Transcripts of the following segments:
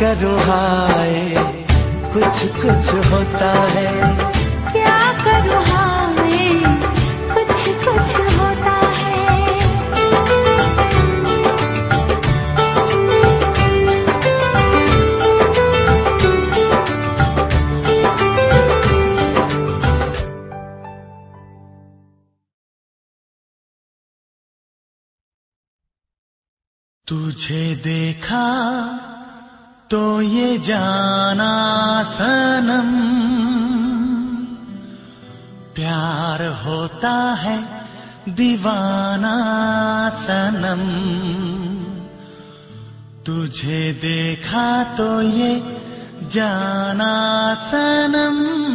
करो हाय कुछ कुछ होता है। दीवनासनम्। तुझे देखा तो ये जनासनम्।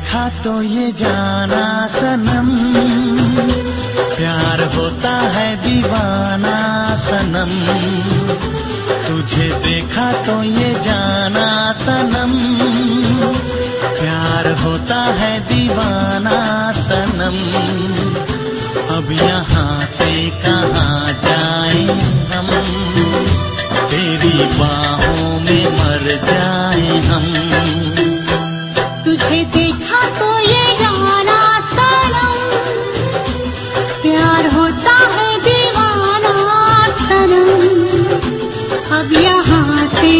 देखा तो ये जाना सनम। प्यार होता है दीवाना सनम। तुझे देखा तो ये जाना सनम। प्यार होता है दीवाना सनम। अब यहाँ से कहाँ जाए हम? तेरी बाहों में मर जाए हम। तुझे देखा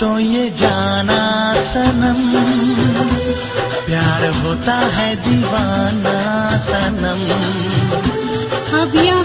तो ये जाना सनम। प्यार होता है दीवाना सनम। अब यहाँ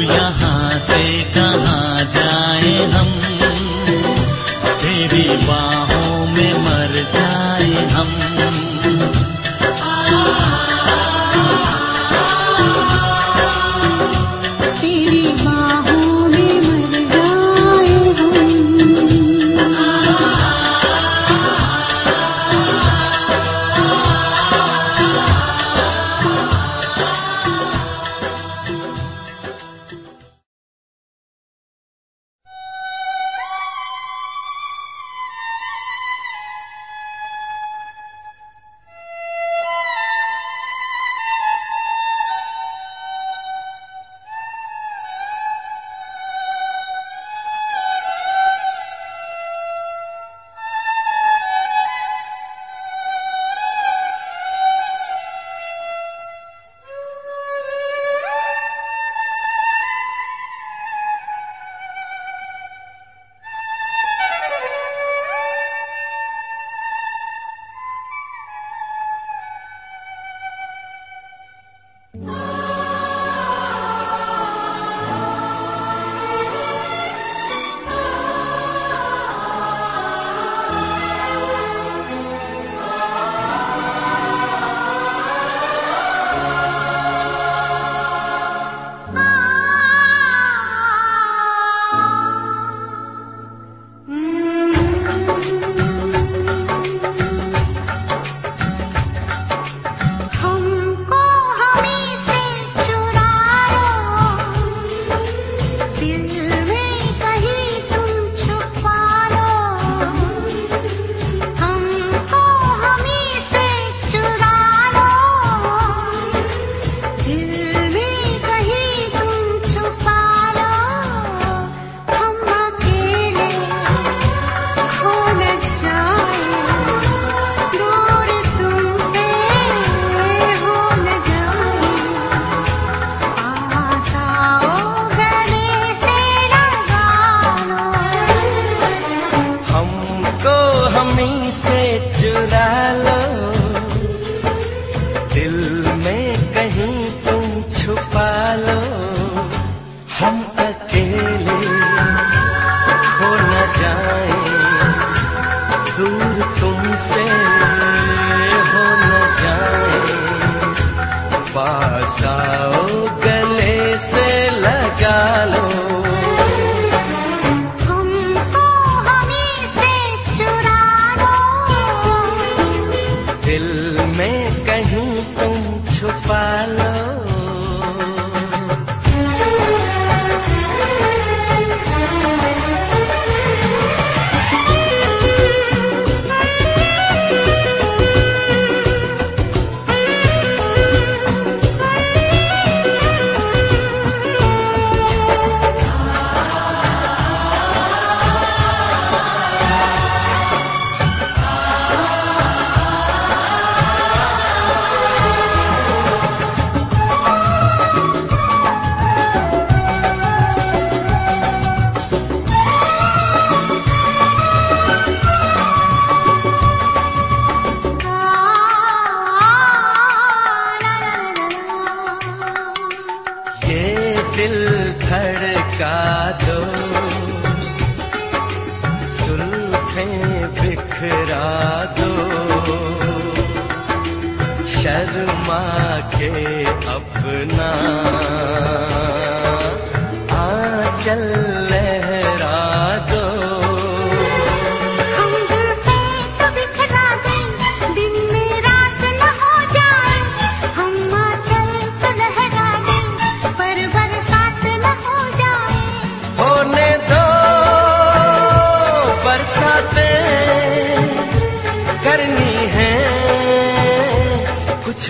अब यहाँ से कहाँ जाए हम? तेरी बाहों में मर जाए हम।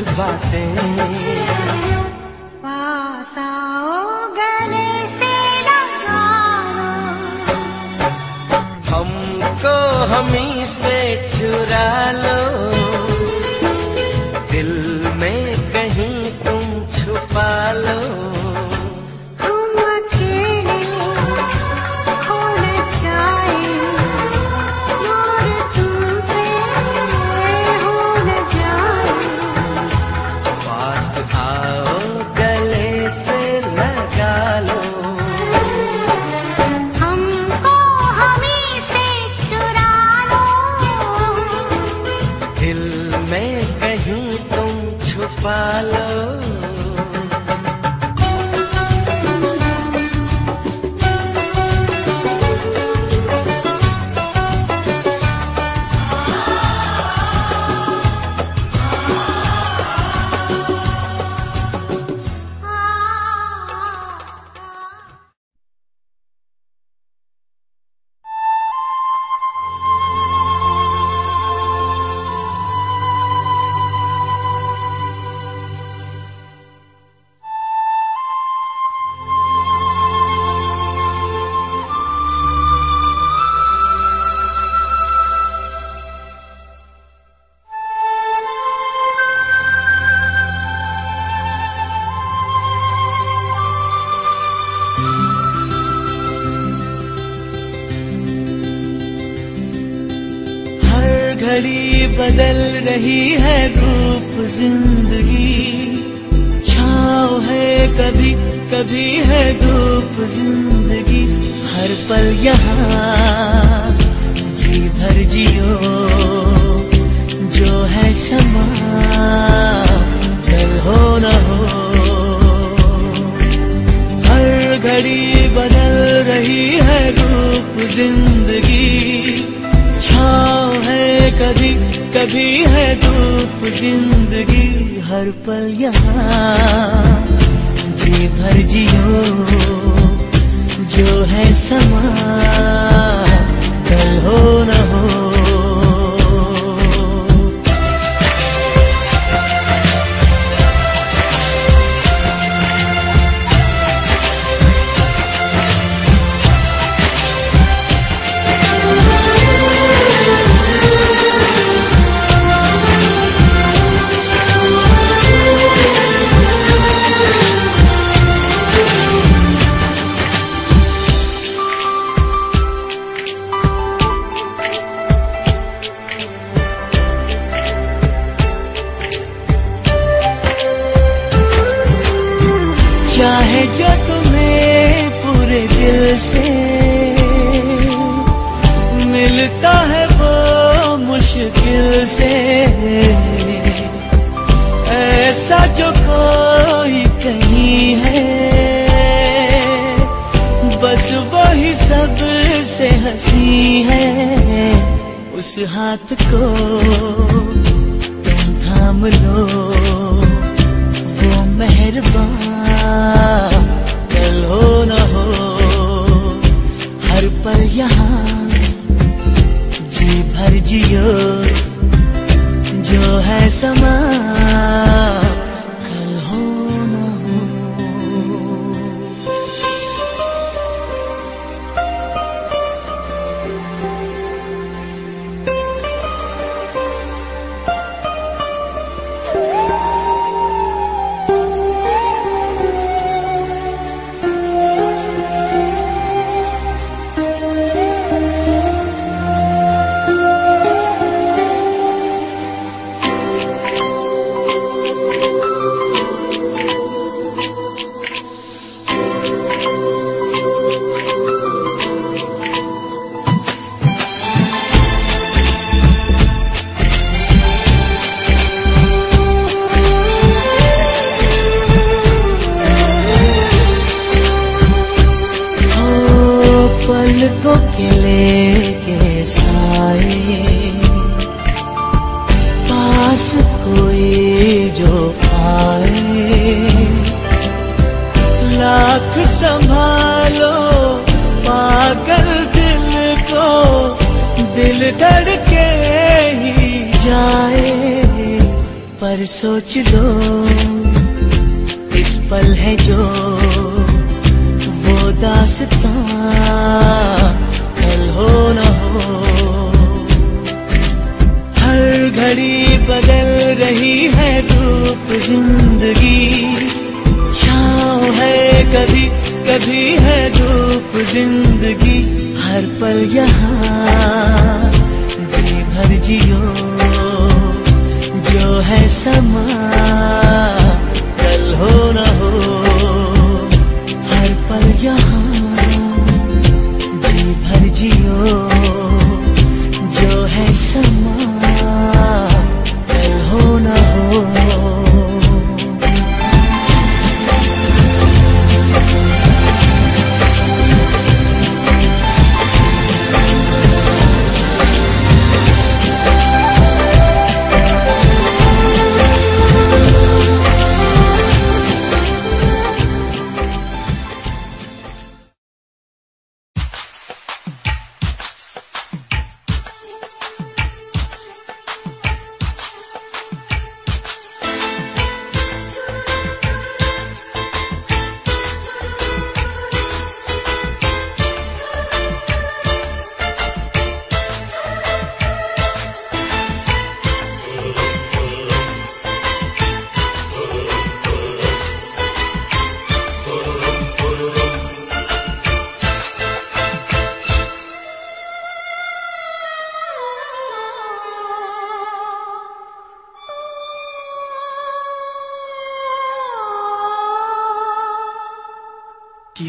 कुछ बातें। पास गले से हमको हमी से चुरा लो। से मिलता है वो मुश्किल से। ऐसा जो कोई कहीं है, बस वही सबसे हँसी है। उस हाथ को तुम थाम लो, वो मेहरबान, कल हो न हो। पर यहाँ जी भर जियो जो है समान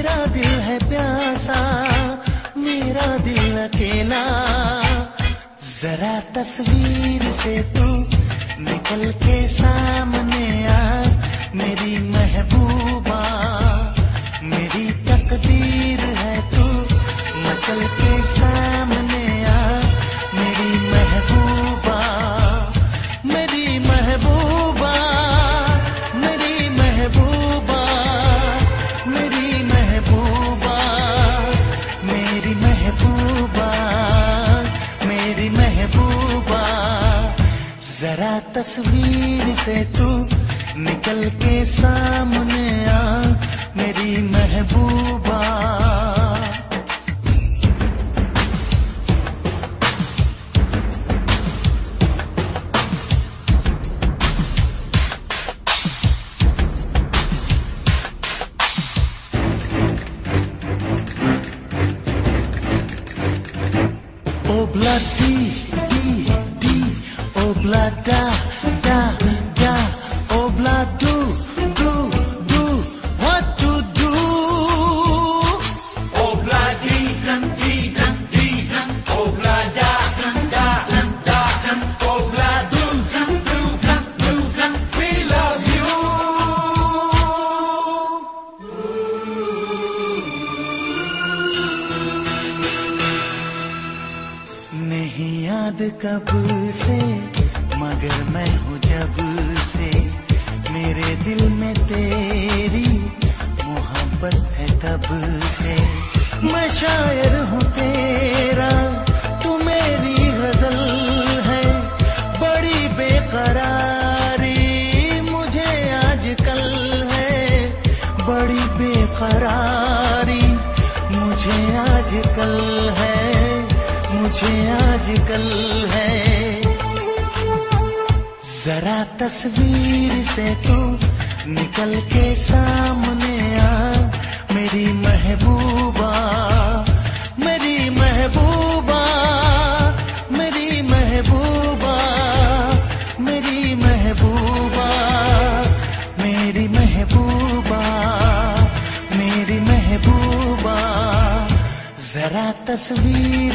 मेरा दिल है प्यासा, मेरा दिल अकेला। जरा तस्वीर से तू निकल के सामने आ, मेरी महबूबा। मेरी तकदीर है तू निकल के सामने तस्वीर से तू निकल के सामने।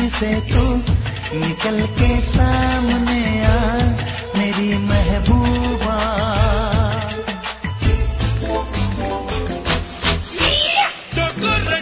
से तू निकल के सामने आ मेरी महबूबा। Docorre,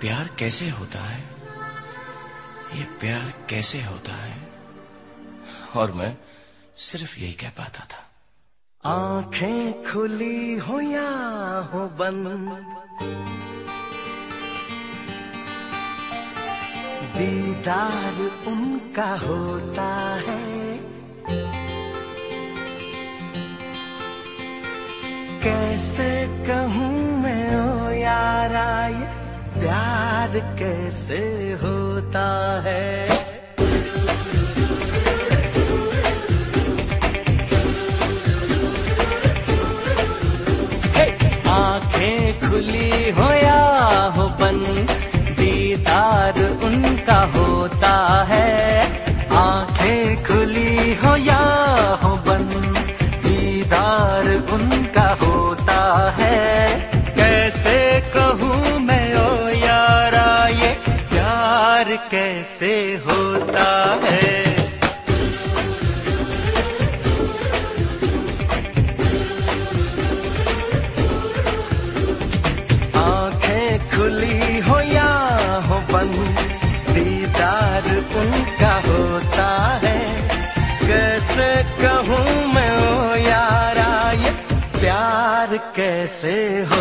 प्यार कैसे होता है? ये प्यार कैसे होता है? और मैं सिर्फ़ यही कह पाता था। आँखें खुली हो या हो बंद? दीदार उनका होता है। कैसे कहूँ मैं, ओ यारा ये प्यार कैसे होता है? आँखें खुली हो या हो बंद दीदार उनका होता कैसे होता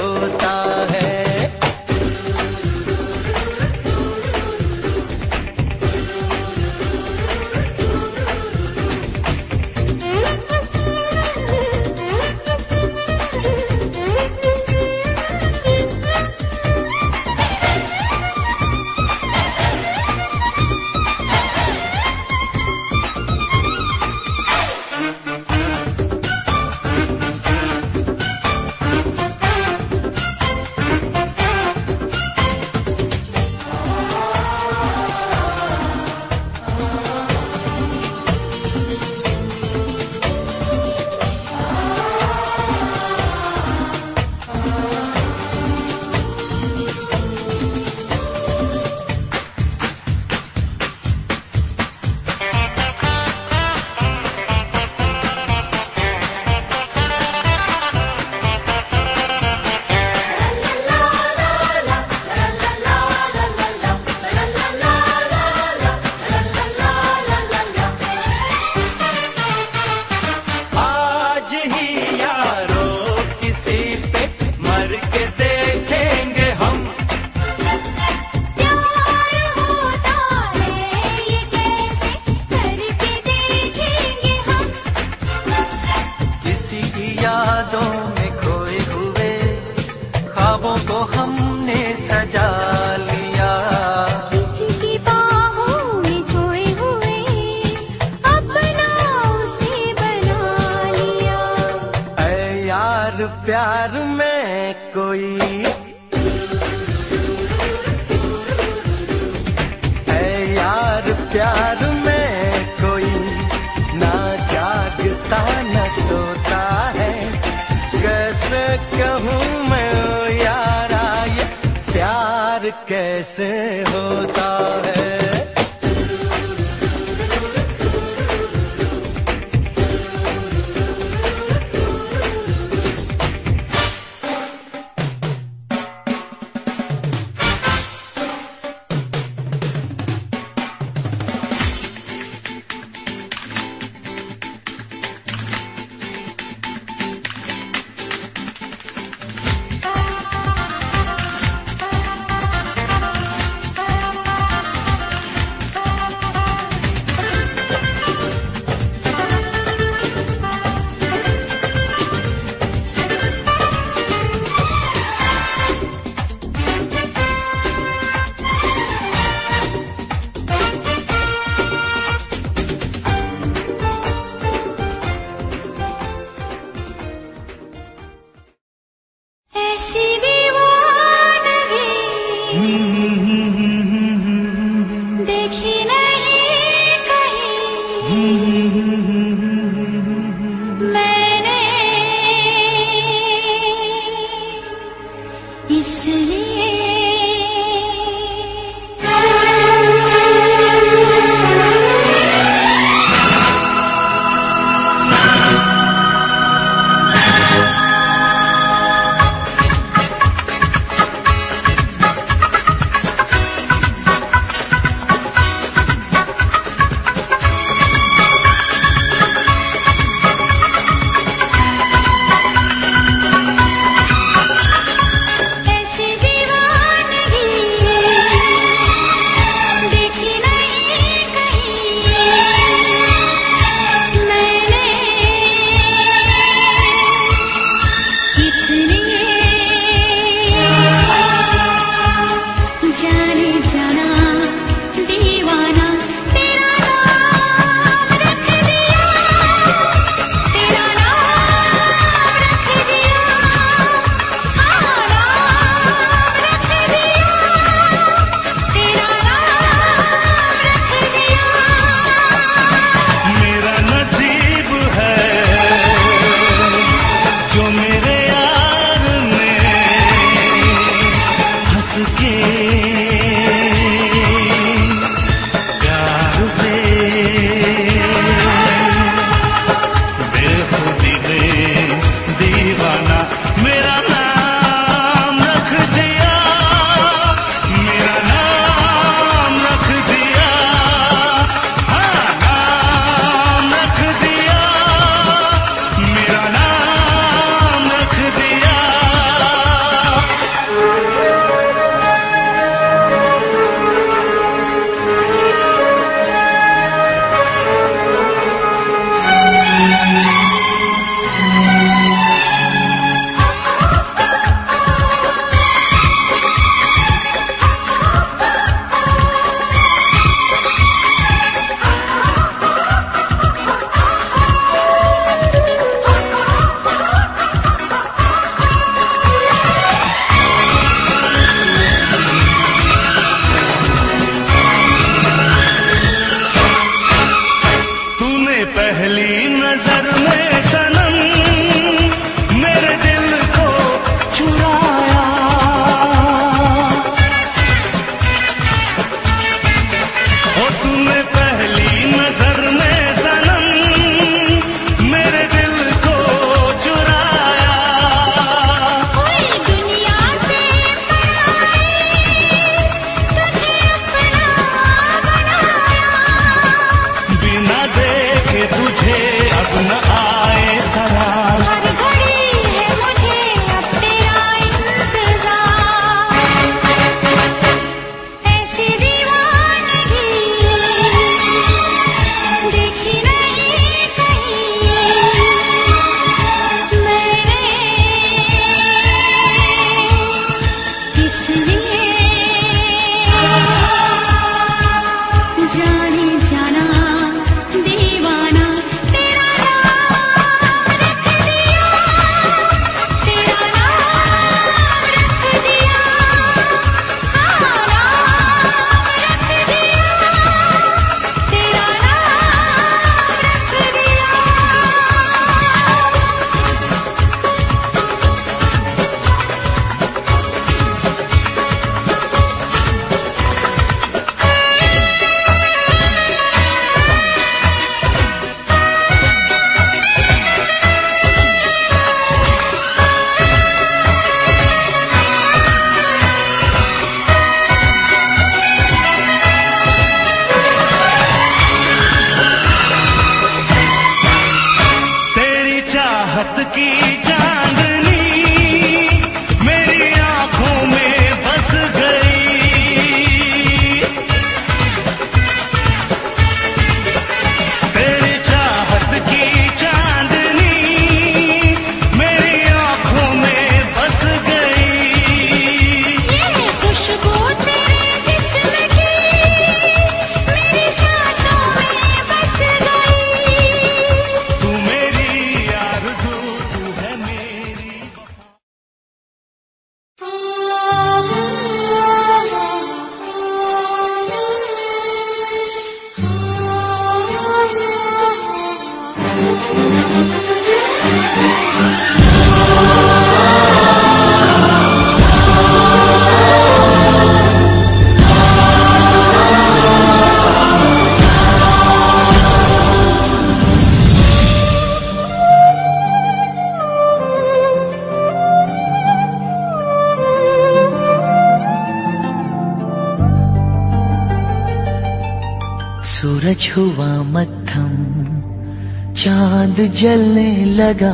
जलने लगा,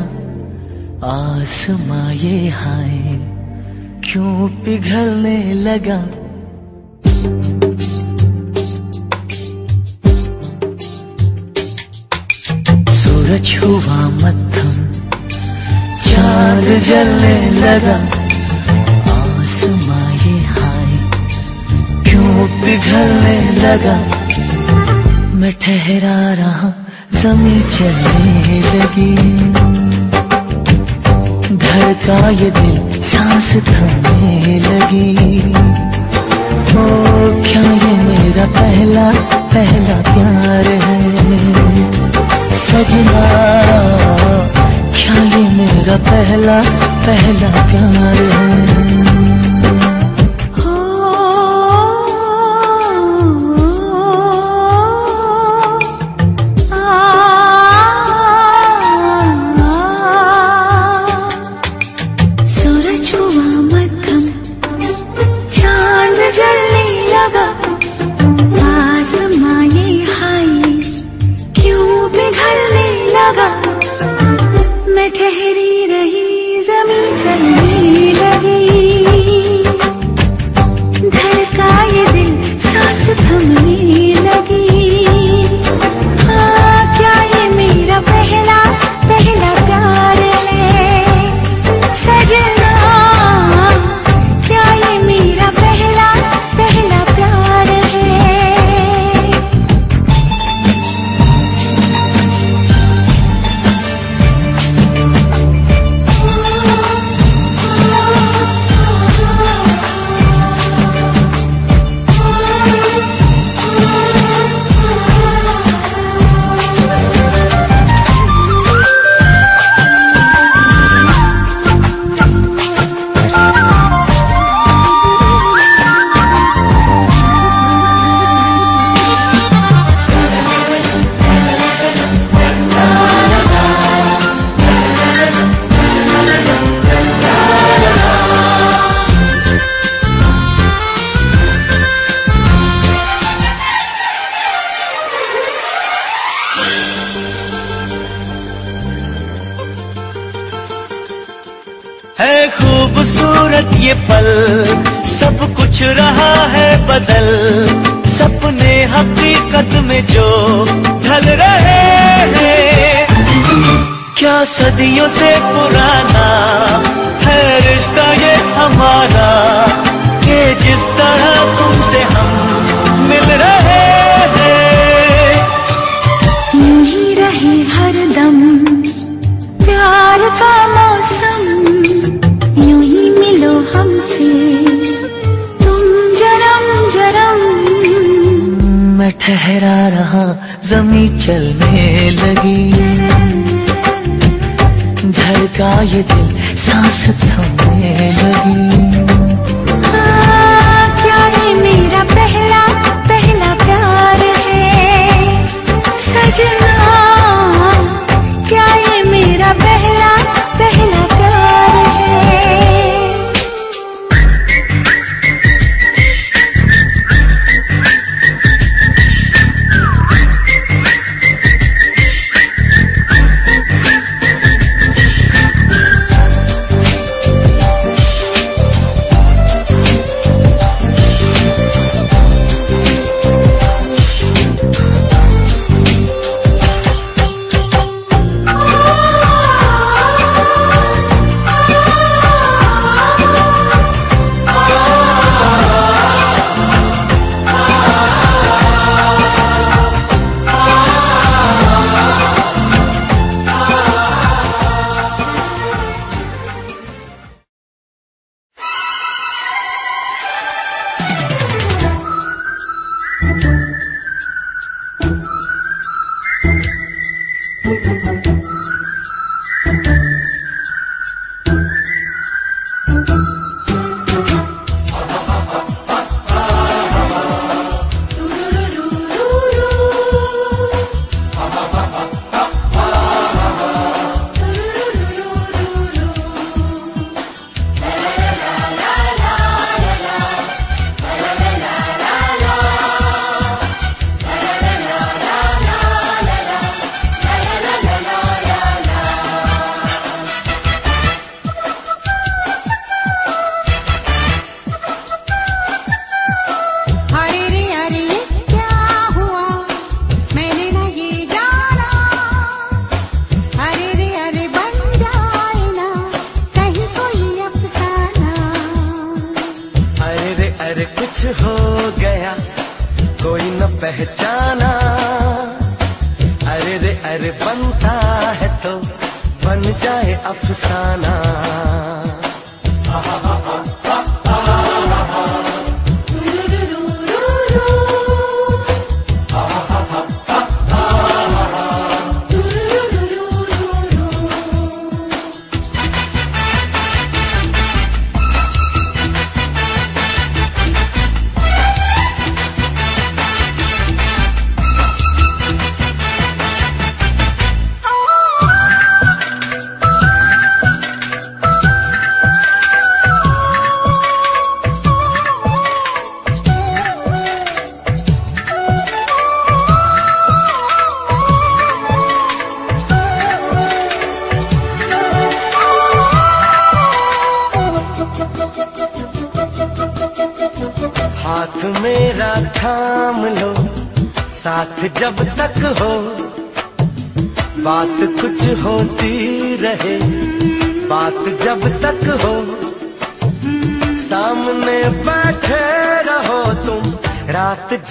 आसमां ये हाय, क्यों पिघलने लगा? सूरज हुआ मध्यम, चाँद जलने लगा, आसमां ये हाय, क्यों पिघलने लगा? मैं ठहरा रहा समय चलने लगी। धड़का ये दिल सांस थमने लगी। ओ, क्या ये मेरा पहला पहला प्यार है? सजना, क्या ये मेरा पहला पहला प्यार है?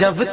जब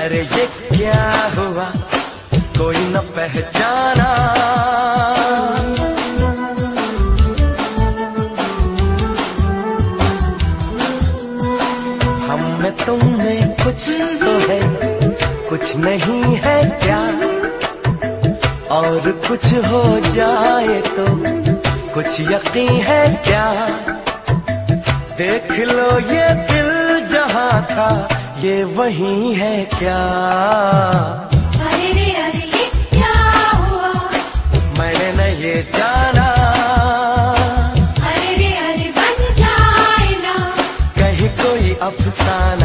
अरे ये क्या हुआ? कोई न पहचाना। हम में तुम में कुछ तो है, कुछ नहीं है क्या? और कुछ हो जाए तो कुछ यकीन है क्या? देख लो ये दिल जहाँ था ये वही है क्या? ये मैंने ये जाना। अरे अरे बन जाए ना। कहीं कोई अफसाना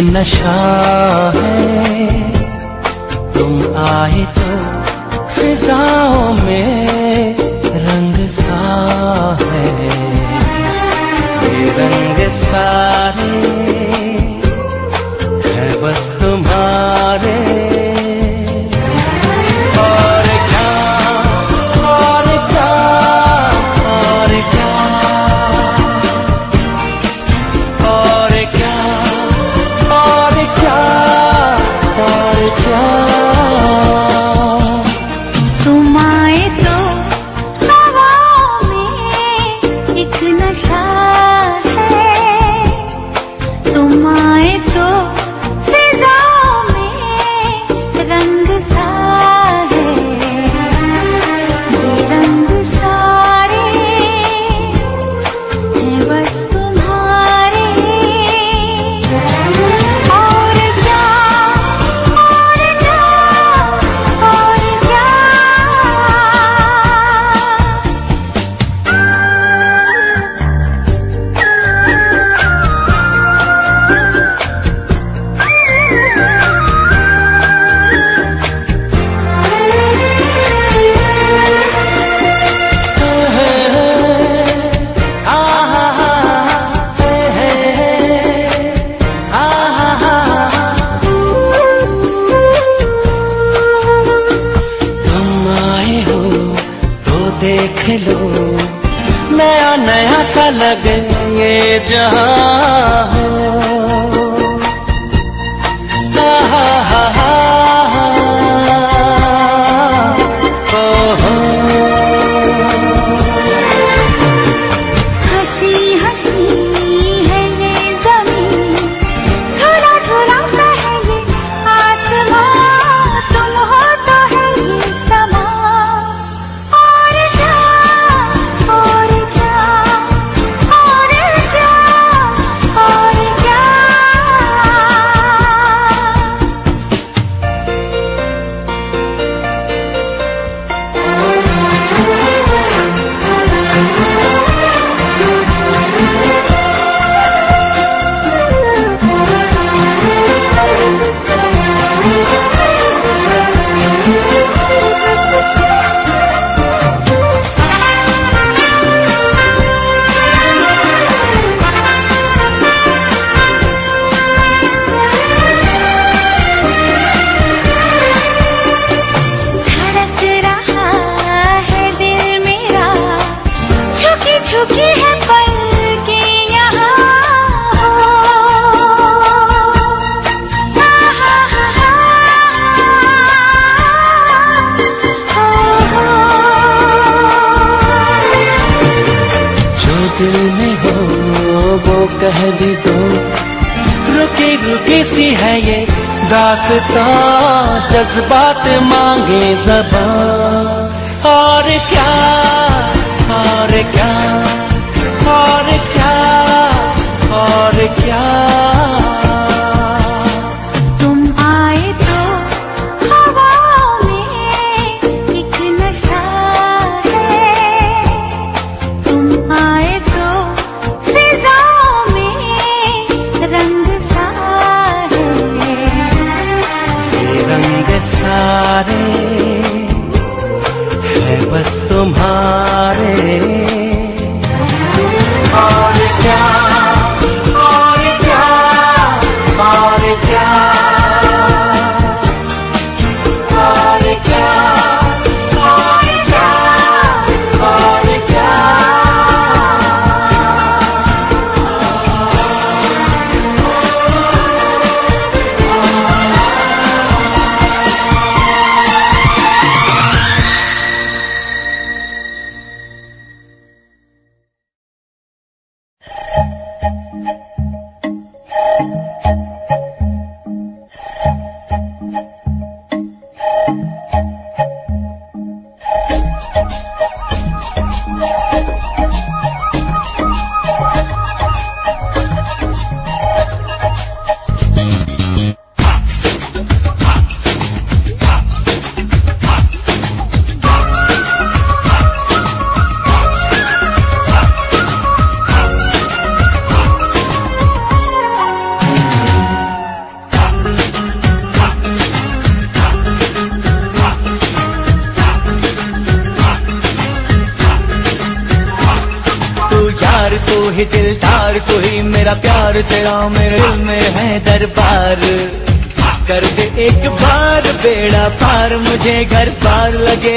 नशा है। तुम आए तो फिजाओं में रंग सा है। ये रंग सा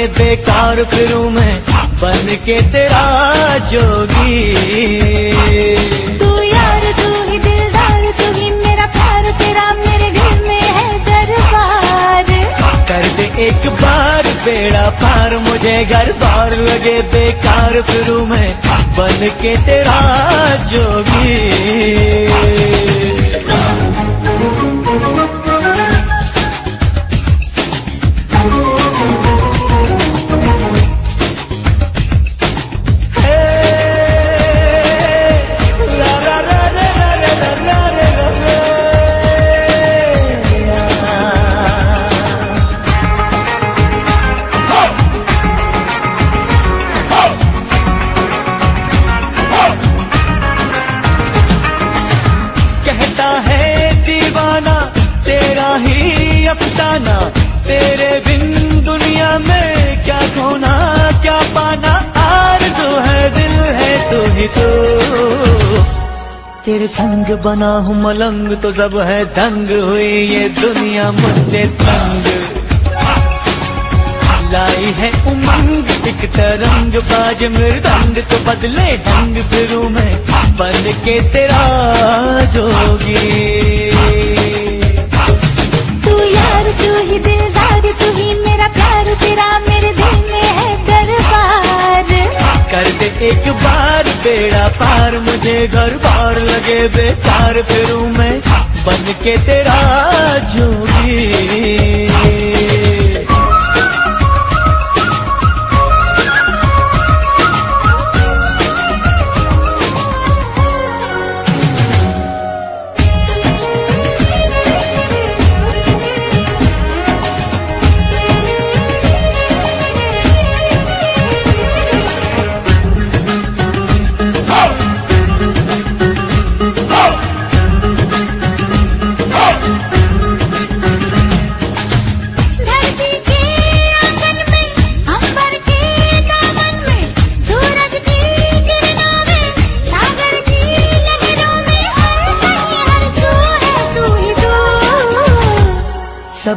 बेकार फिरू मैं बन के तेरा जोगी। तू यार तू ही दिलदार तू ही मेरा प्यार तेरा मेरे दिल में है दरबार। कर दे एक बार बेड़ा पार मुझे घर बार लगे बेकार फिरू मैं बन के तेरा जोगी। तेरे संग बना हूँ मलंग तो जब है दंग हुई ये दुनिया मुझसे तंग। लाई है उमंग, एक तरंग, बाज मृदंग तो बदले ढंग फिरू मैं, बन के तेरा जोगी। तू यार, तू ही दिलदार तू ही मेरा प्यार, तेरा कर दे एक बार बेड़ा पार, मुझे घर बार लगे बेकार, फिरू मैं बन के तेरा जोगी।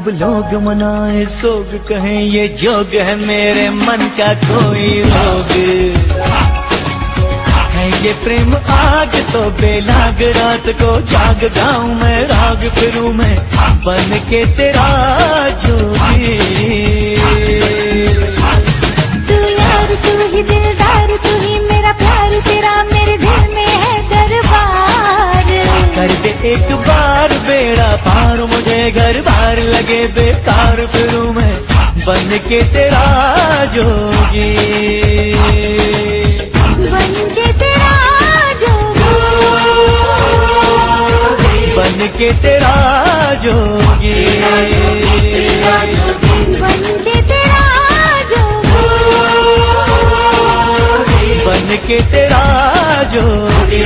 सब लोग मनाए, सोग कहें, ये जोग है मेरे मन का कोई रोग। है ये प्रेम आग तो बेलाग रात को जाग गाऊं मैं, राग फिरू मैं, बन के तेरा एक बार बेड़ा पार मुझे घर बार लगे बेकार फिरूं मैं बन के तेरा जोगी। बन के तेरा जोगी। बन के तेरा जोगी। बन के तेरा जोगी।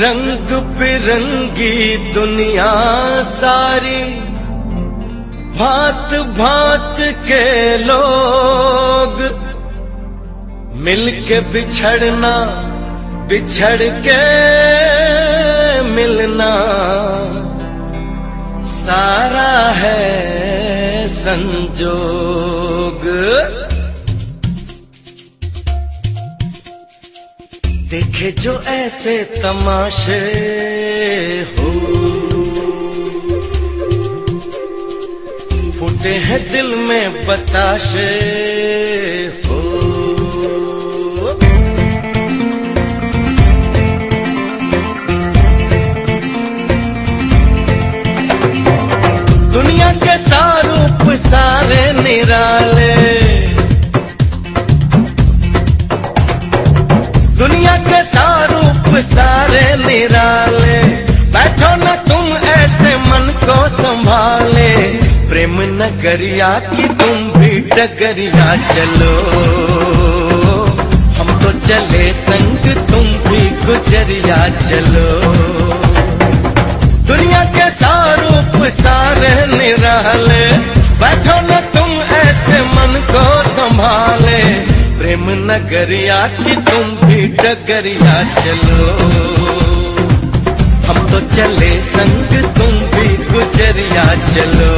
रंग बिरंगी दुनिया सारी, भांत भांत के लोग मिलके बिछड़ना, बिछड़ के मिलना सारा है संजोग। देखे जो ऐसे तमाशे हो। फूटे हैं दिल में बताशे हो। दुनिया के सारूप सारे निराले। दुनिया के सारूप सारे निराले। बैठो न तुम ऐसे मन को संभाले। प्रेम नगरिया की तुम भी डगरिया चलो। हम तो चले संग, तुम भी गुजरिया चलो। दुनिया के सारूप सारे निराले। बैठो न तुम ऐसे मन को संभाले। प्रेम नगरिया की तुम भी डगरिया चलो। हम तो चले संग, तुम भी गुजरिया चलो।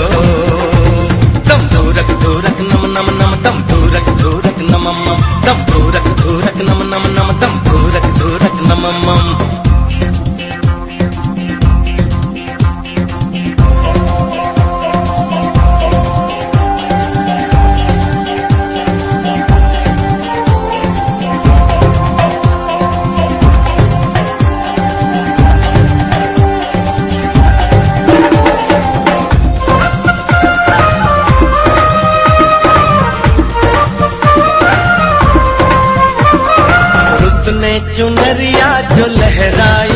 तम धूरक धूरक, नम नम नम तम धूरक धूरक, नम, मम। तम धूरक धूरक, नम नम नम, दम धूरक धूरक, नम चुनरिया जो लहराई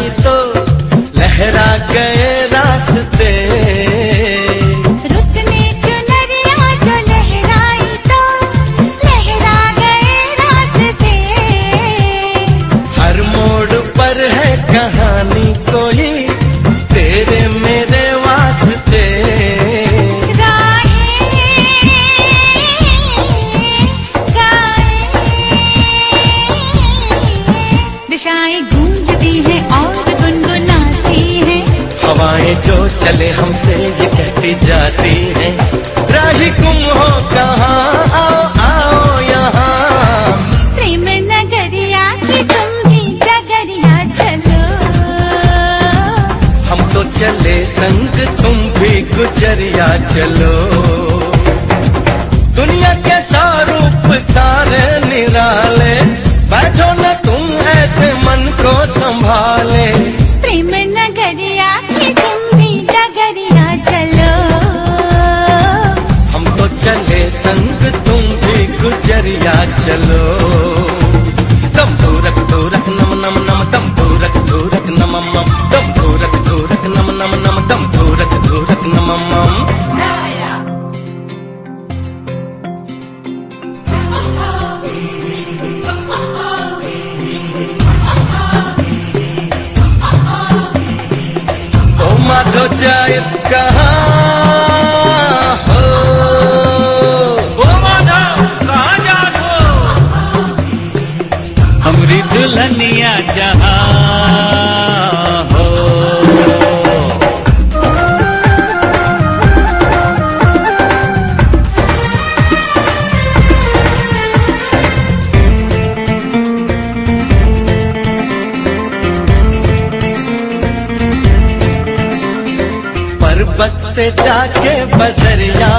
चले हमसे ये कहती जाती है राही तुम हो कहाँ? आओ आओ यहाँ। प्रेम नगरिया की तुम भी नगरिया चलो। हम तो चले संग तुम भी गुजरिया चलो। दुनिया के सारूप सारे निराले बैठो ना तुम ऐसे मन को संभाले। प्रेम गुजरिया चलो दम धूरक धूरक नम नम नम दम धूरक धूरक नम मम दम धूरक धूरक नम नम नम दम धूरक धूरक नम मम ओ माधो जाए कहाँ जाके बदरिया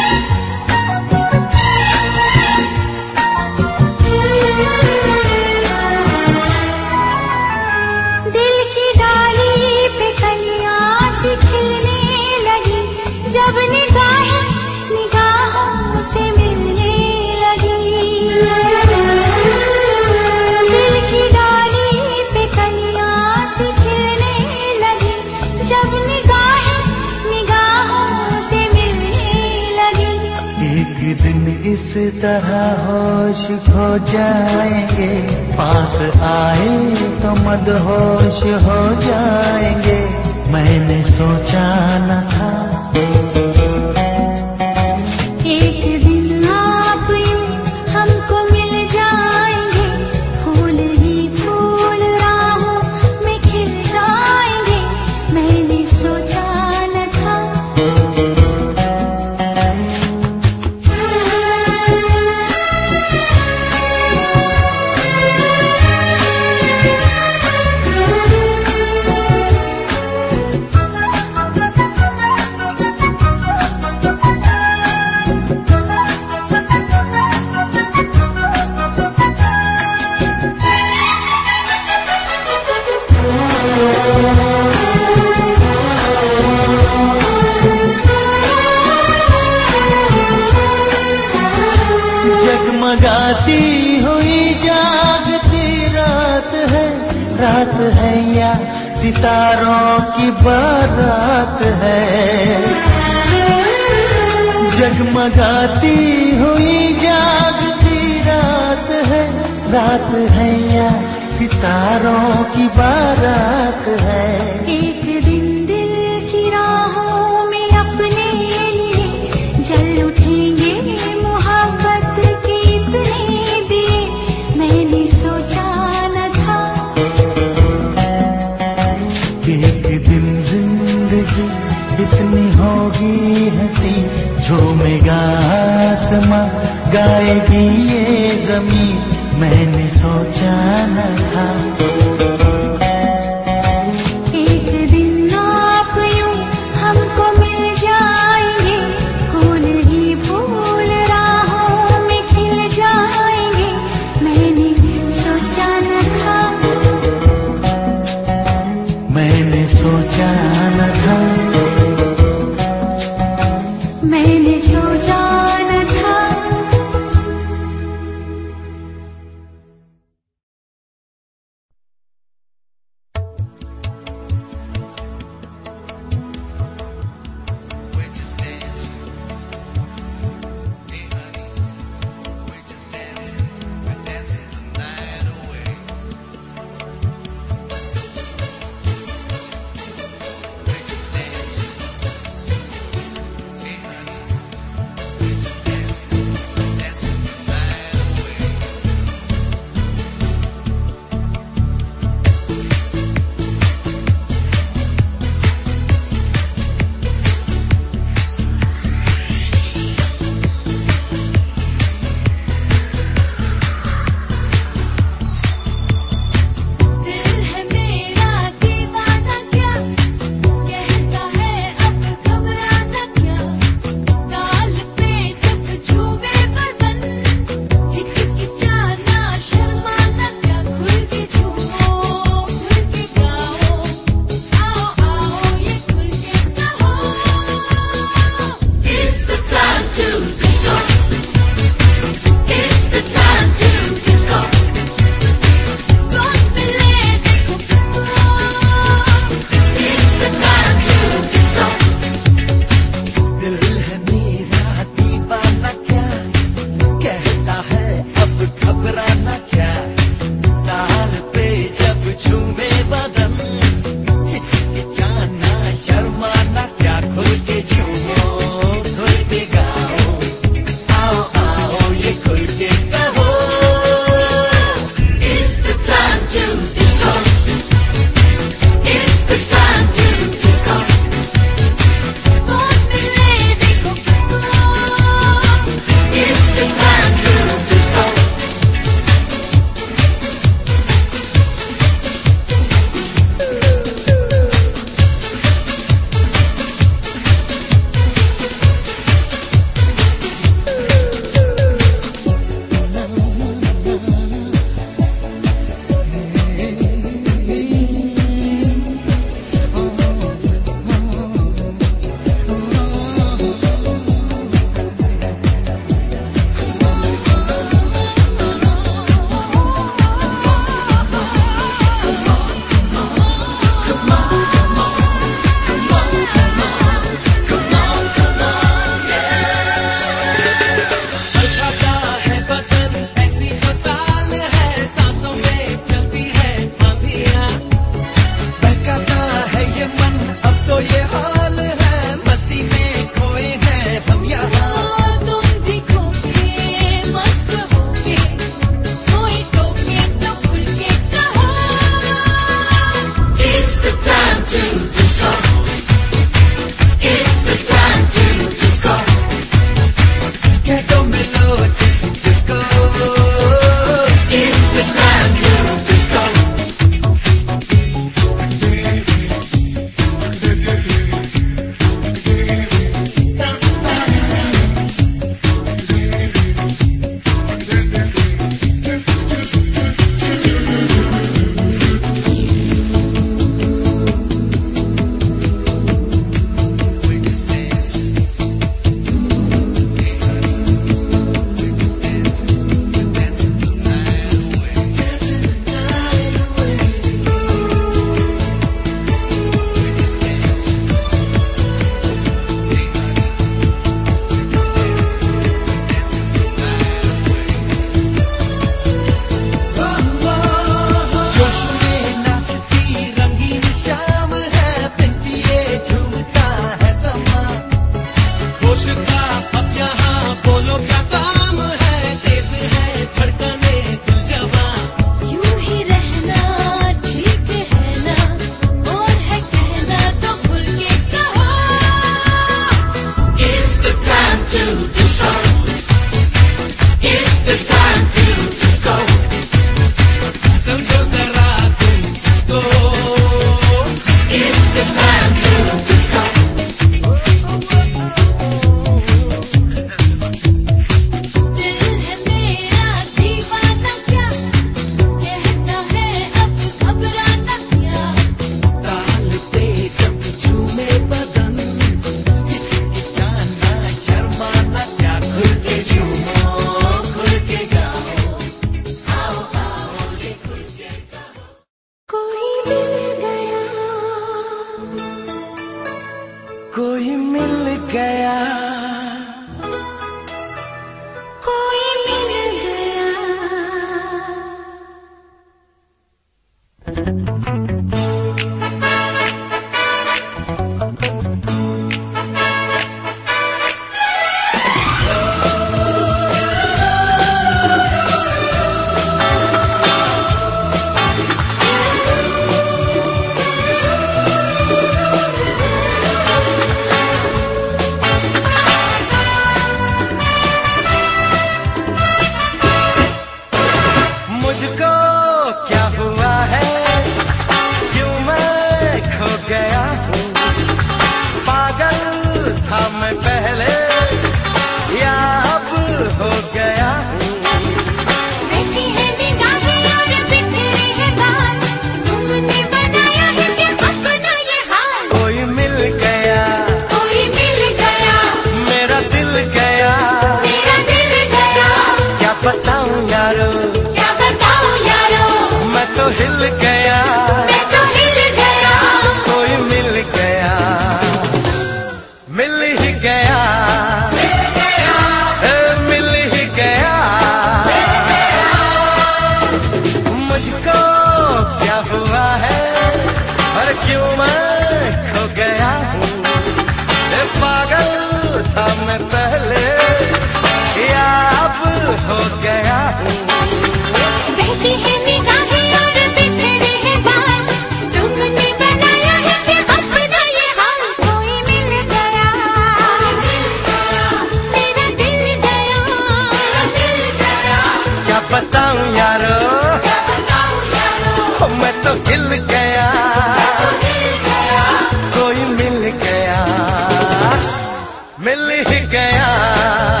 मिल ही गया।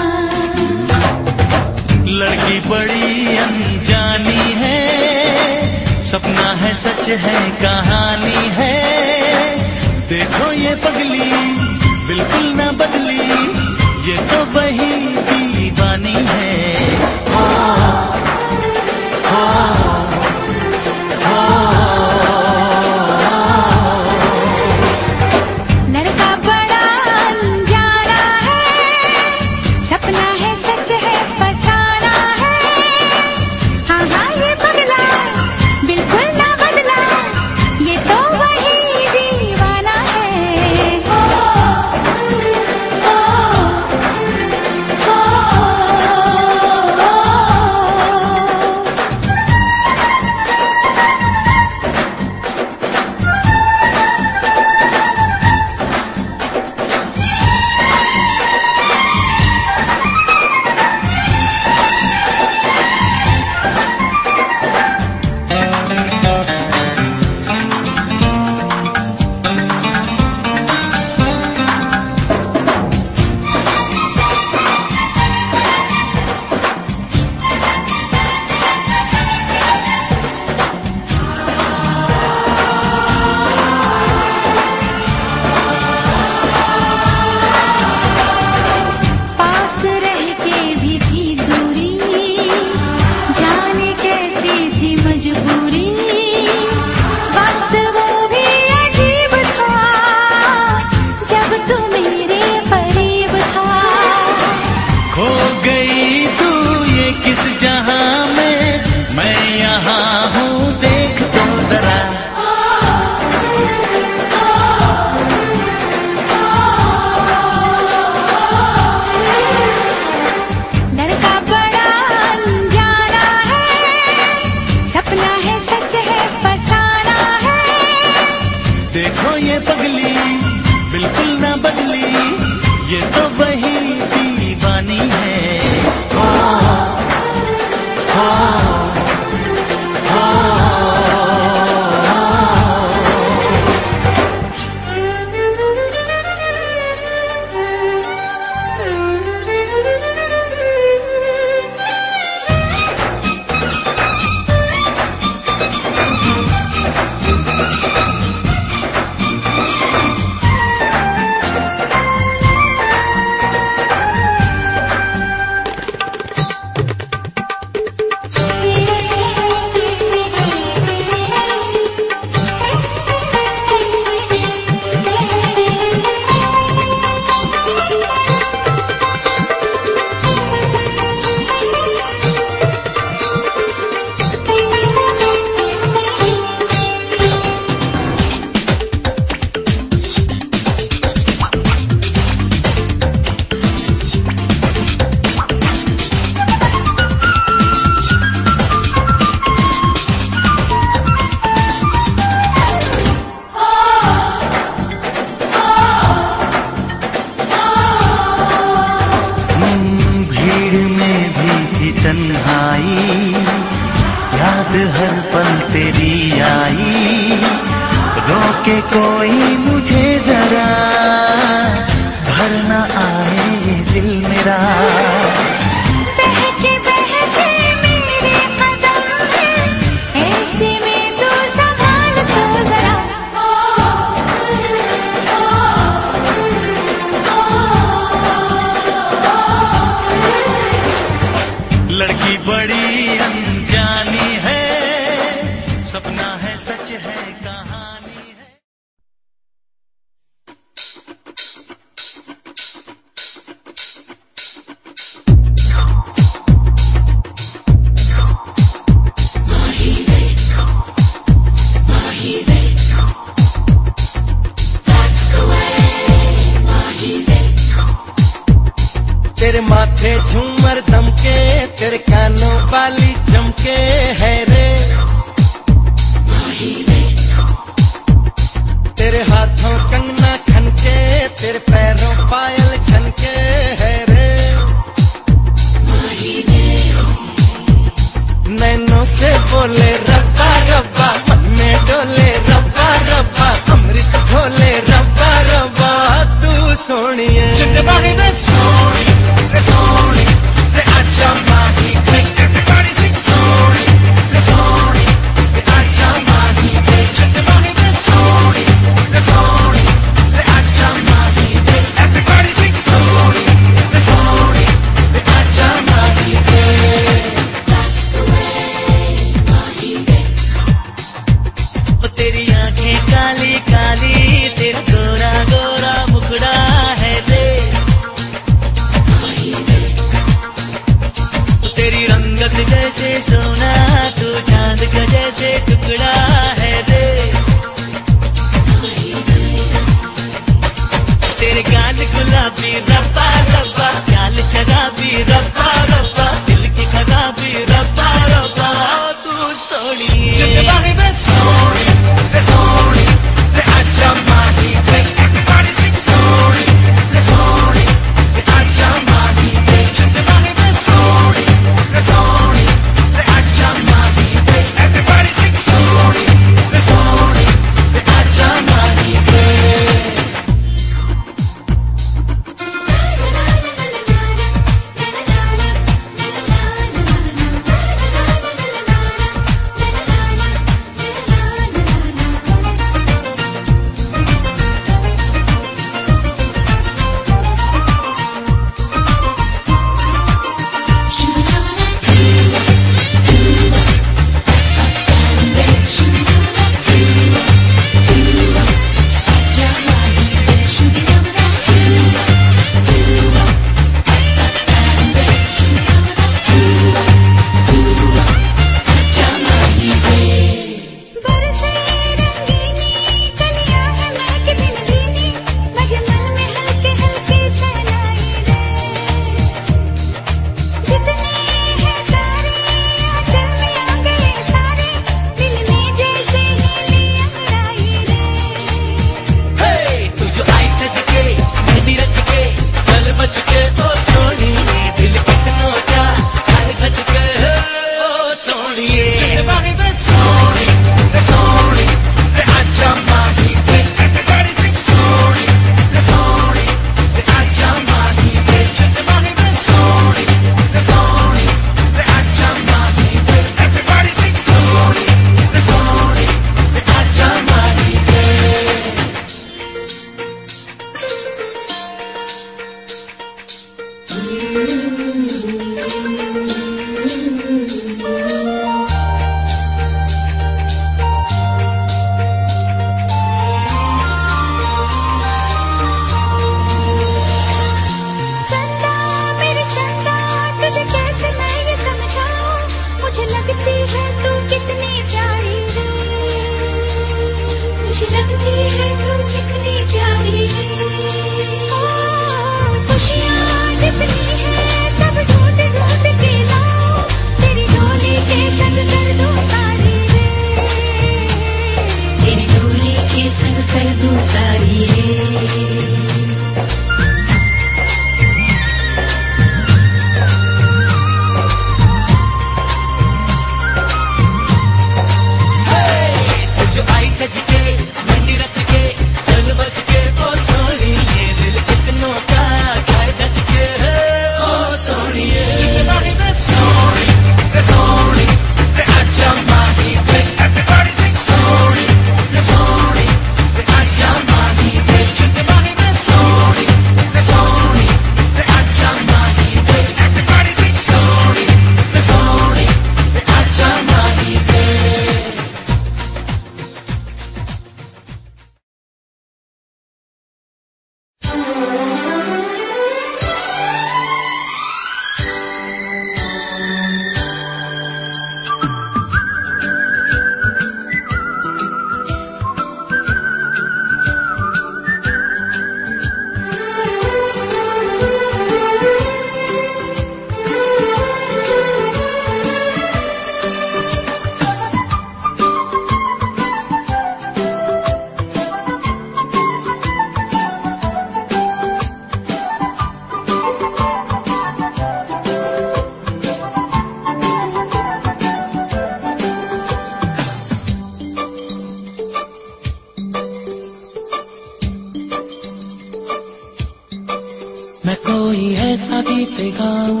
पे गाऊं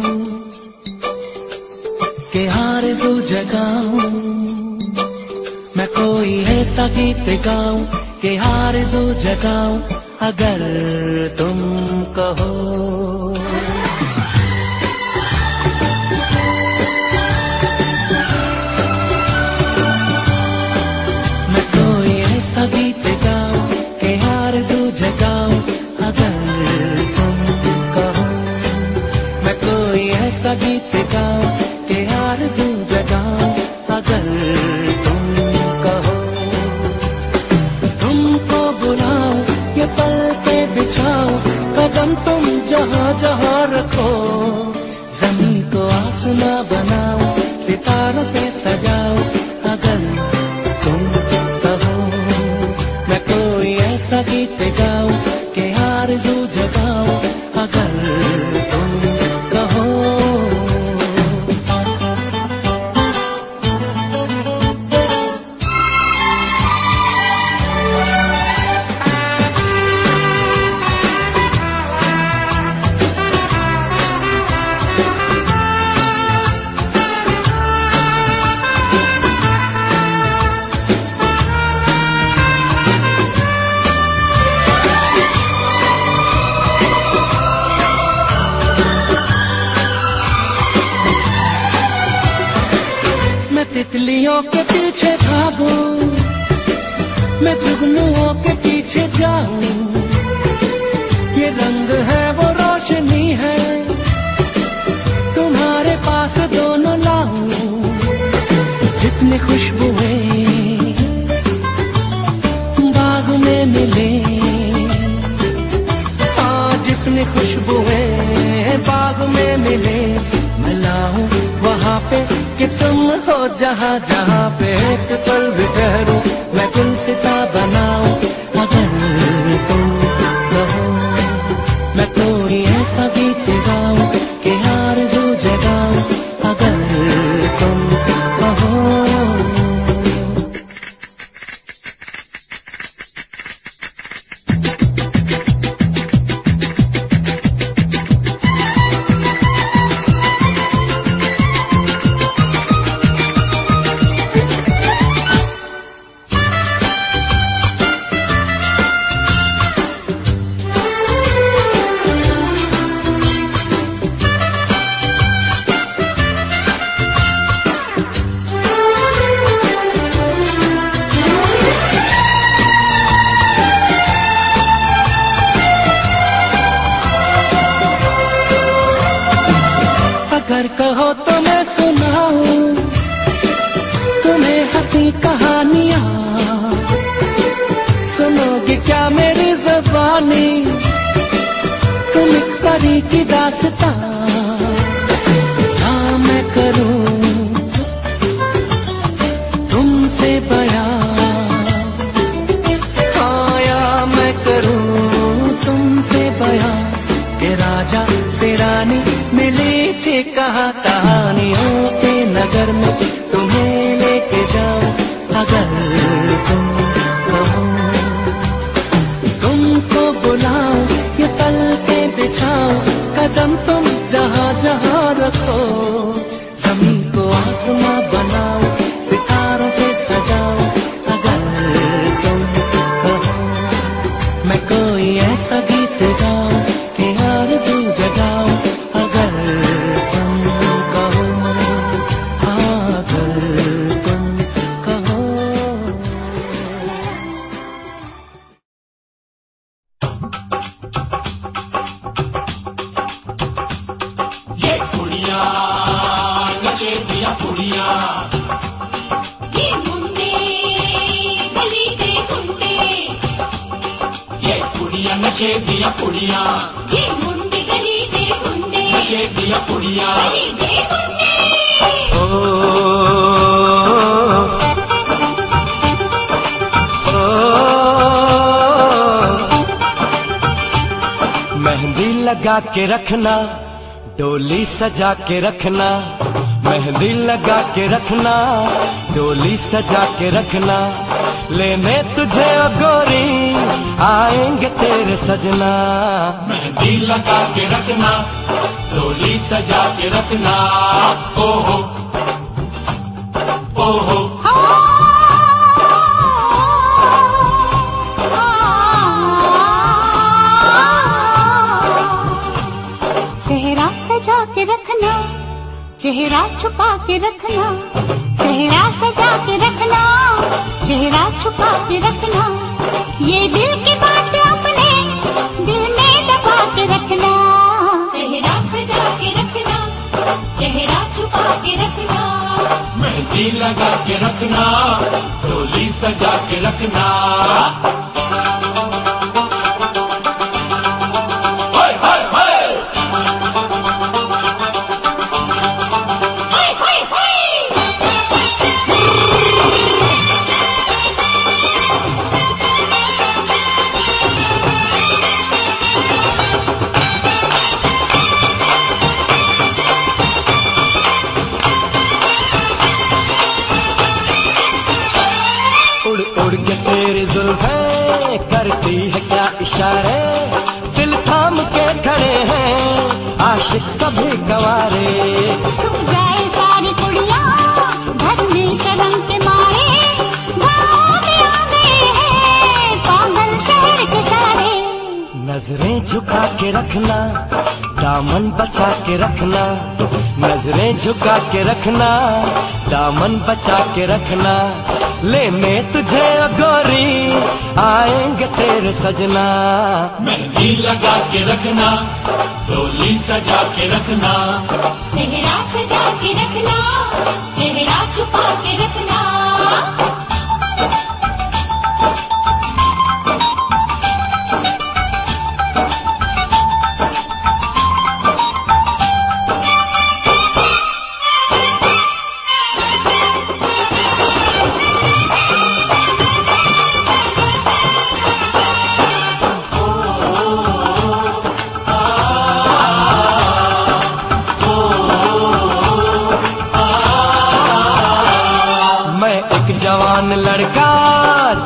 के हार सो जगाऊं, मैं कोई ऐसा गीत गाऊं के हार सो जगाऊं, अगर तुम कहो। की दास्तां। रखना, डोली सजा के रखना, मेहंदी लगा के रखना, डोली सजा के रखना ले मैं तुझे गोरी, आएँगे तेरे सजना। मेहंदी लगा के रखना, डोली सजा के रखना, ओहो ओहो। चेहरा छुपा के रखना चेहरा सजा के रखना चेहरा छुपा के रखना ये दिल की बात अपने दिल में दबा के रखना। चेहरा सजा के रखना चेहरा छुपा के रखना। लगा के रखना डोली सजा के रखना। सभी गवारे छुप सारी कुड़िया कदम के मारे। में हैं नज़रें झुका के रखना दामन बचा के रखना। नज़रें झुका के रखना दामन बचा के रखना। लेने तुझे ओ गोरी आएँगे तेरे सजना। मेहंदी लगा के रखना डोली सजा के रखना। सेहरा सजा के रखना चेहरा छुपा के रखना। लड़का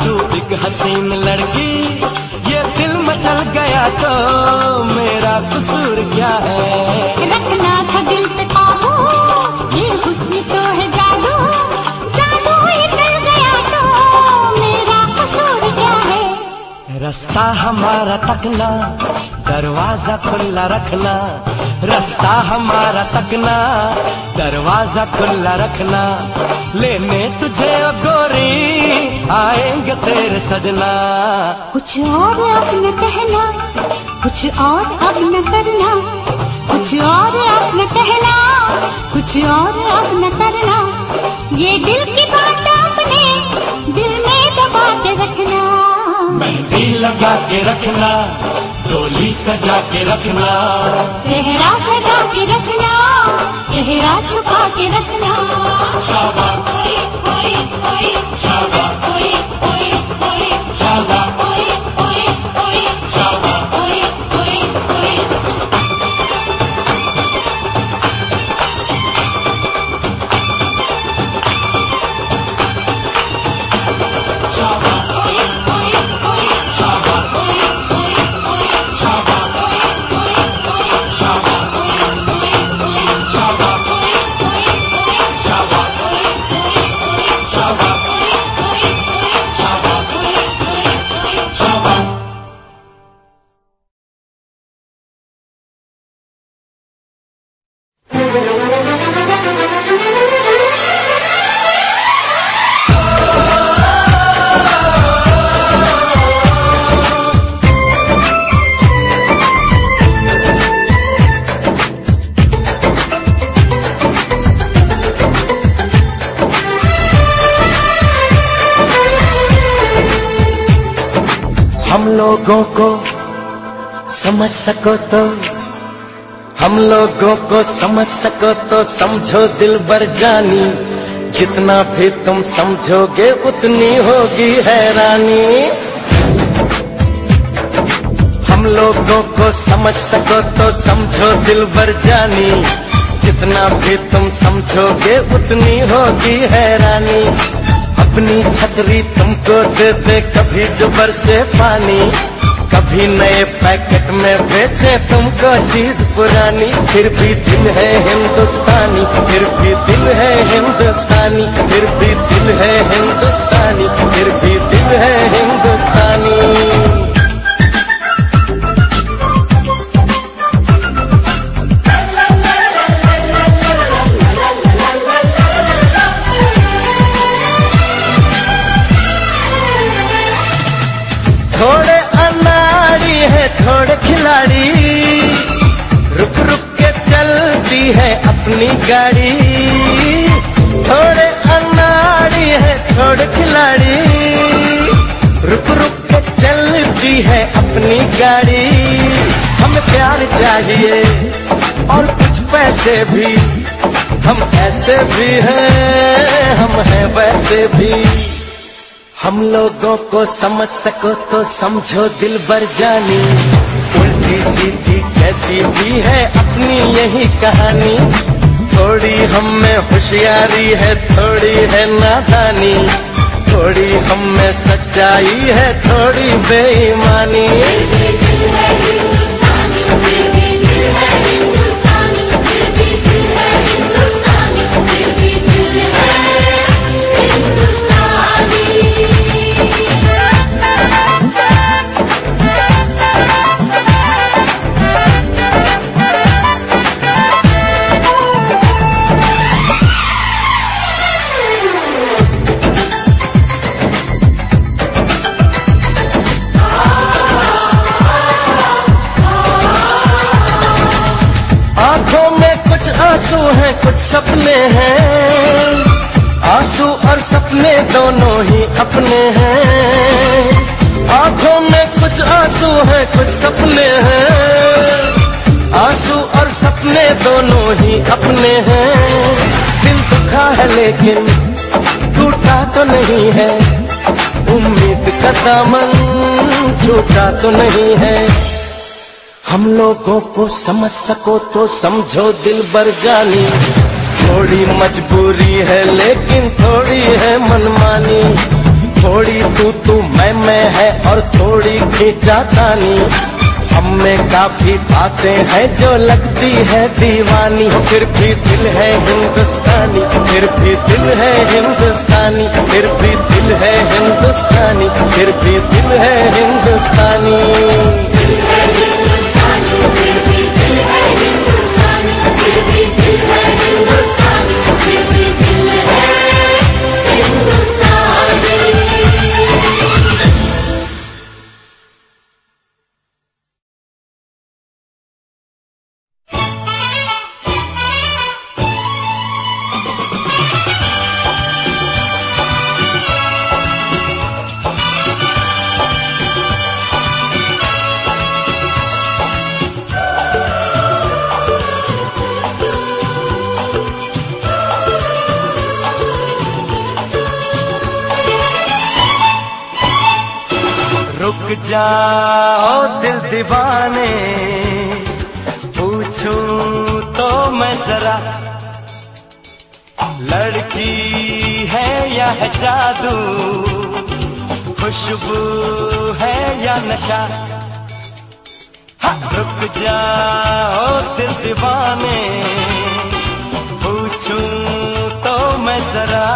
तू एक हसीन लड़की। ये दिल मचल गया तो मेरा कसूर क्या है? रखना था दिल पे काबू ये हुस्न तो है जादू। जादू ही चल गया तो मेरा कसूर क्या है? रास्ता हमारा तकना दरवाज़ा खुला रखना। रास्ता हमारा तकना दरवाज़ा खुला रखना। लेने तुझे गोरी आएँगे तेरे सजना। कुछ और अब न कहना कुछ और अब न करना कुछ और अब न कहना कुछ और अब न करना। ये दिल की बात अपने दिल में दबा के रखना। मेहंदी लगा के रखना डोली सजा के रखना। सेहरा सजा के रखना चेहरा छुपा के रखना। शाबाश। Shabbat, Shabbat, Shabbat. सको तो। हम लोगों को समझ सको तो समझो दिल बर जानी। जितना भी तुम समझोगे उतनी होगी हैरानी। हम लोगों को समझ सको तो समझो दिल बर जानी। जितना भी तुम समझोगे उतनी होगी हैरानी। अपनी छतरी तुमको दे दे कभी जो बरसे पानी। कभी नए पैकेट में बेचे तुमको चीज़ पुरानी, फिर भी दिल है हिंदुस्तानी, फिर भी दिल है हिंदुस्तानी, फिर भी दिल है हिंदुस्तानी, फिर भी दिल है हिंदुस्तानी। चलती है अपनी गाड़ी। थोड़े अनाड़ी है, थोड़े खिलाड़ी। रुक रुक के चलती है अपनी गाड़ी। हमें प्यार चाहिए और कुछ पैसे भी। हम ऐसे भी हैं, हम हैं वैसे भी। हम लोगों को समझ सको तो समझो दिल बर जानी। उल्टी सीधी जैसी भी है अपनी यही कहानी। थोड़ी हम में होशियारी है, थोड़ी है नादानी। थोड़ी हम में सच्चाई है, थोड़ी बेईमानी। सपने हैं। आँसू और सपने दोनों ही अपने हैं। आँखों में कुछ आँसू हैं, कुछ सपने हैं। आँसू और सपने दोनों ही अपने हैं। दिल दुखा है लेकिन टूटा तो नहीं है। उम्मीद का दामन छूटा तो नहीं है। हम लोगों को समझ सको तो समझो दिल बर जानी। थोड़ी मजबूरी है, लेकिन थोड़ी है मनमानी। थोड़ी तू तू मैं मैं है और थोड़ी खींचातानी हम में काफ़ी बातें हैं जो लगती है दीवानी। फिर भी दिल है हिंदुस्तानी, फिर भी दिल है हिंदुस्तानी, फिर भी दिल है हिंदुस्तानी, फिर भी दिल है हिंदुस्तानी। रुक जाओ दिल दीवाने। पूछू तो मैं जरा, लड़की है या है जादू? खुशबू है या नशा? रुक जाओ दिल दीवाने। पूछू तो मैं जरा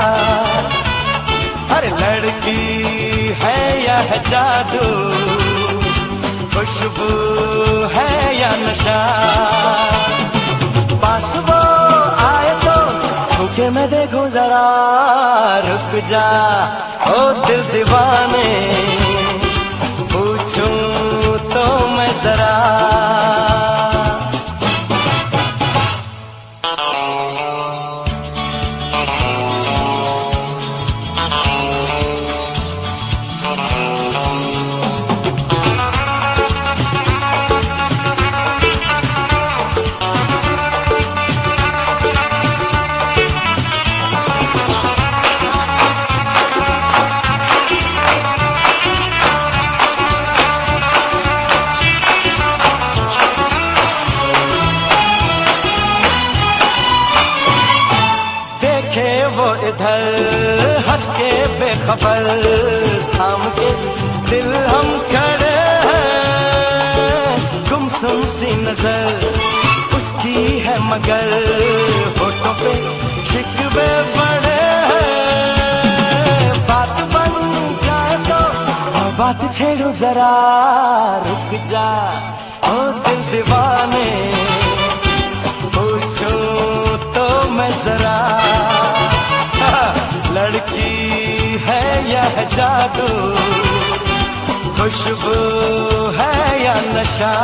हर लड़की है या है जादू। खुशबू है या नशा। पास वो आए तो छूके मैं देखूँ जरा, रुक जा। ओ दिल दीवाने, पूछूँ तो मैं जरा। बेखबर थाम के दिल हम खड़े हैं। गुमसुम सी नज़र उसकी है मगर होठों पे शिकवे बड़े बात बन जाए तो बात छेड़ो जरा, रुक जा, ओ दिल दीवाने। पूछो तो मैं जरा लड़की है यह जादू। खुशबू है या नशा?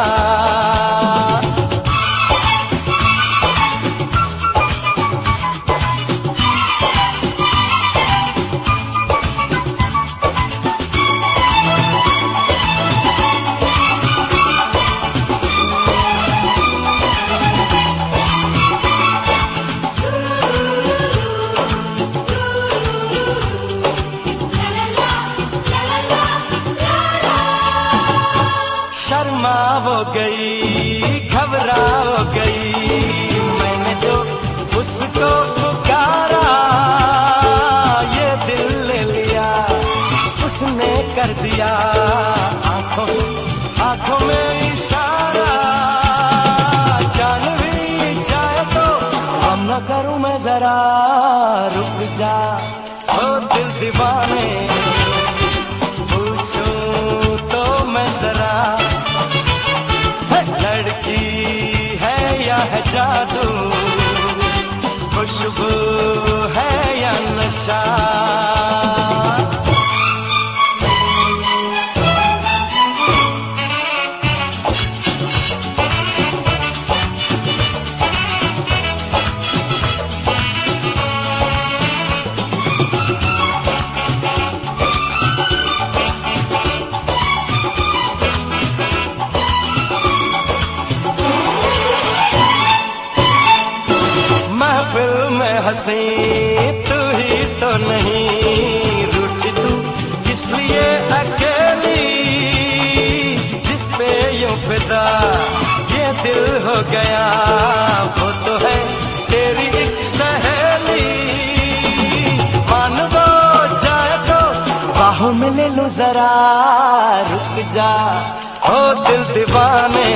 दीवाने।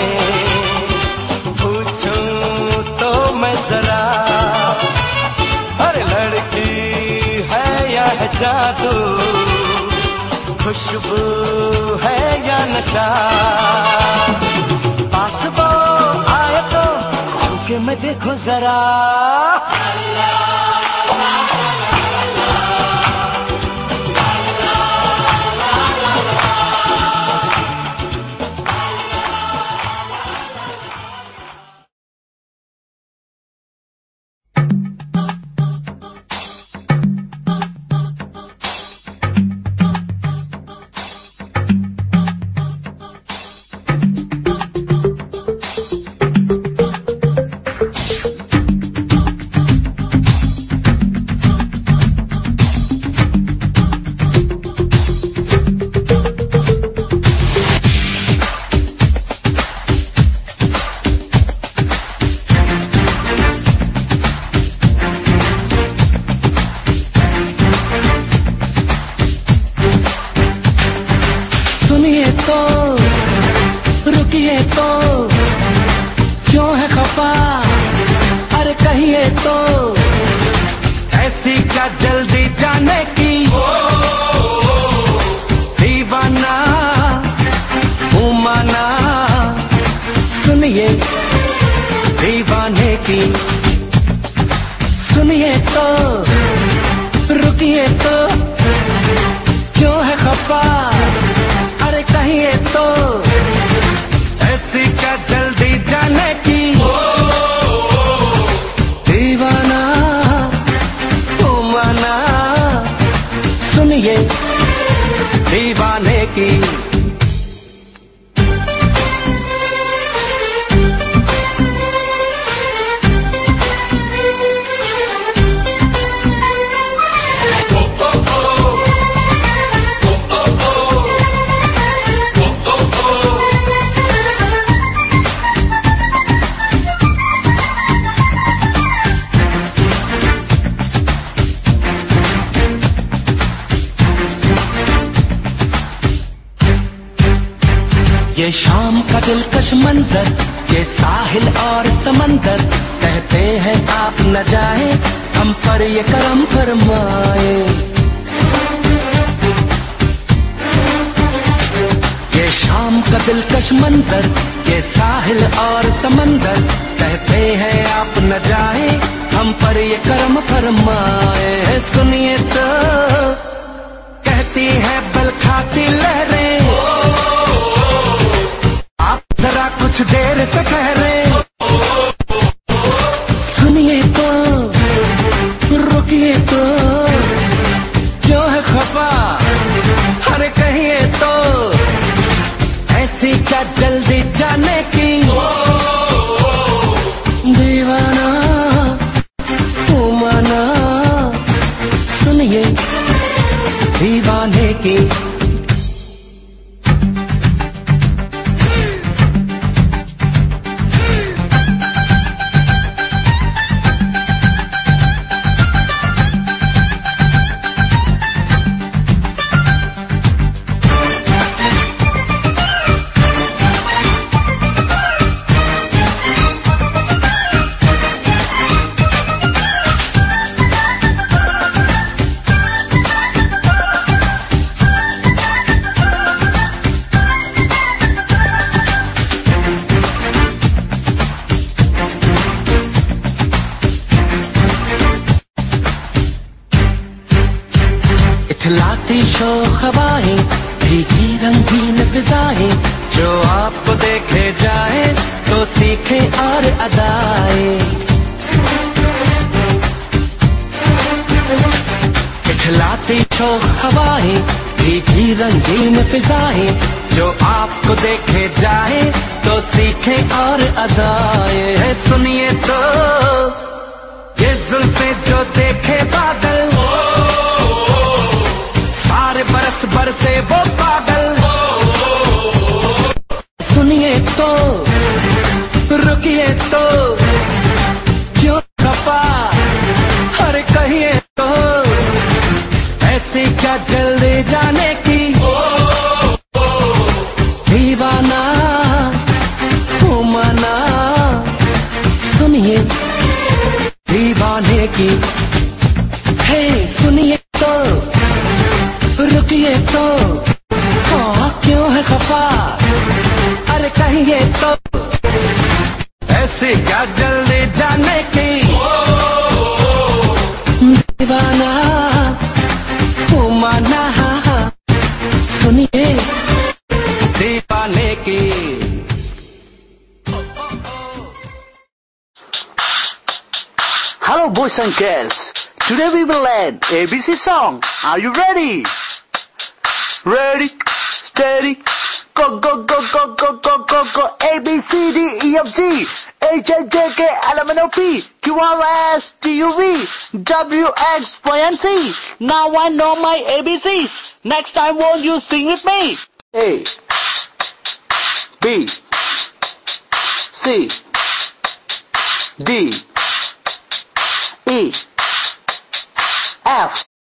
पूछूँ तो मैं जरा हर लड़की है या है जादू? खुशबू है या नशा? पास आए तो छुके मैं देखो जरा। अल्लाह मंजर के साहिल और समंदर कहते हैं, आप न जाए, हम पर ये कर्म फरमाए सुनिए तो कहती है, बल खाती लहरें। आप जरा कुछ देर से ठहरे। Are you ready? Ready, steady, go, go, go, go, go, go, go, go. A, B, C, D, E, F, G, H, I, J, K, L, M, N, O, P, Q, R, S, T, U, V, W, X, Y, and Z. Now I know my ABCs. Next time won't you sing with me? A, B, C, D, E,